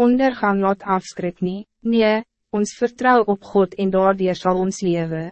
ondergang laat afskrik nie, nee, ons vertrouw op God en daardoor zal ons leven.